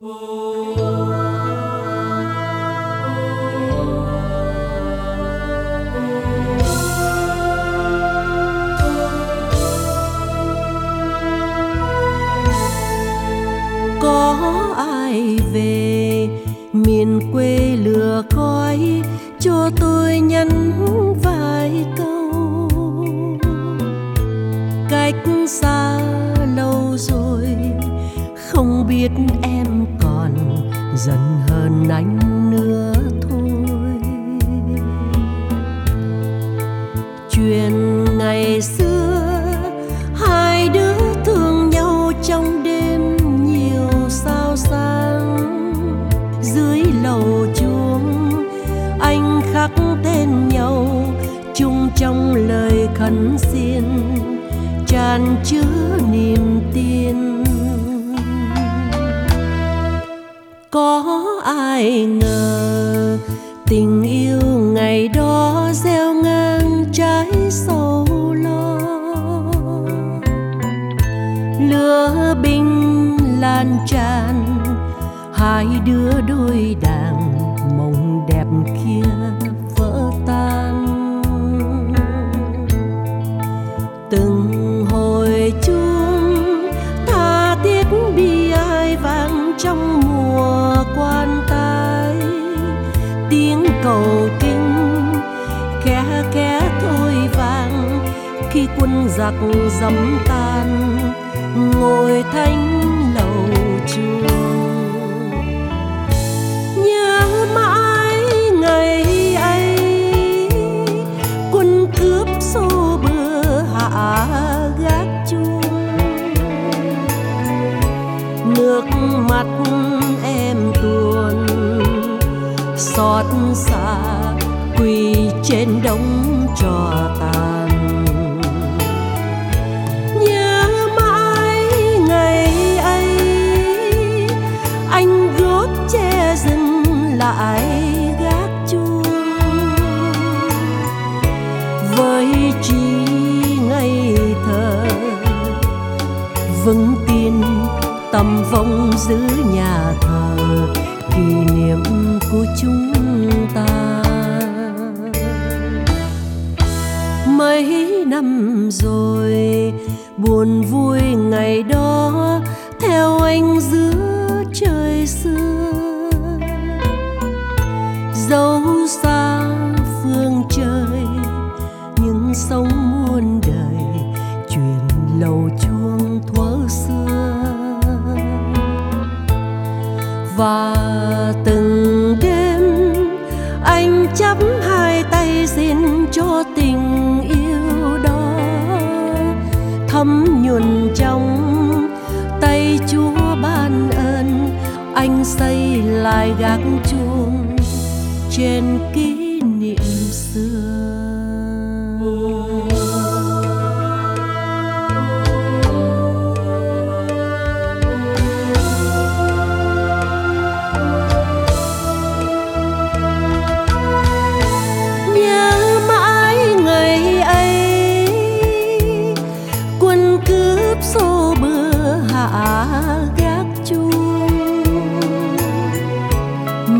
có ai về miền quê lừa khói cho tôi nhắn vài câu? Cách xa lâu rồi không biết em dần hơn anh nữa thôi. Chuyện ngày xưa, hai đứa thương nhau trong đêm nhiều sao sáng. Dưới lầu chuông, anh khắc tên nhau, chung trong lời khấn xin tràn chứa niềm tin. Có ai ngờ tình yêu ngày đó gieo ngang trái sầu lo. Lửa binh lan tràn, hai đứa đôi đàng mộng đẹp kia. Dạ giặc dẫm tan, ngồi thanh lầu chuông nhớ mãi ngày ấy, quân cướp xô bừa hạ gác chuông. Nước mắt em tuôn, xót xa quỳ trên đống trò tàn. Lại gác chuông? Với trí ngây thơ, vững tin tầm vong giữ nhà thờ, kỷ niệm của chúng ta. Mấy năm rồi, buồn vui ngày đó, theo anh giữ chắp hai tay xin cho tình yêu đó. Thấm nhuần trong tay chúa ban ơn, anh xây lại gác chuông trên kia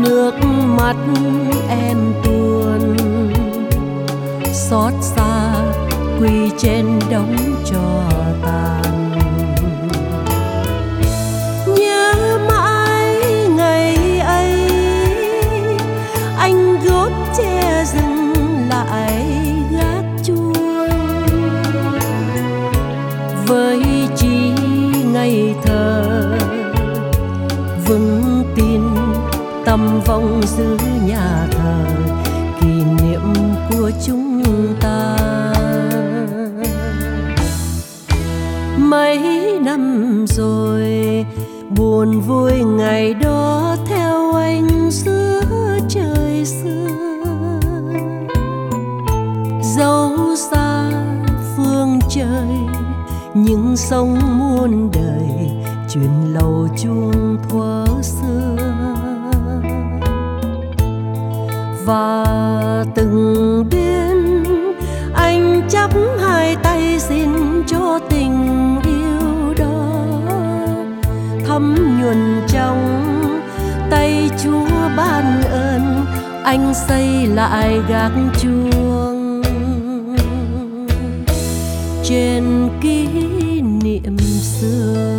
nước mắt em tuôn. Xót xa quỳ trên đống trò tàn. Thăm vong giữ nhà thờ, kỷ niệm của chúng ta. Mấy năm rồi, buồn vui ngày đó theo anh giữa trời xưa. Dấu xa phương trời, những sông muôn đời truyền lầu chuông và từng biến anh chắp hai tay xin cho tình yêu đó. Thấm nhuần trong tay chúa ban ơn, anh xây lại gác chuông. Trên kỷ niệm xưa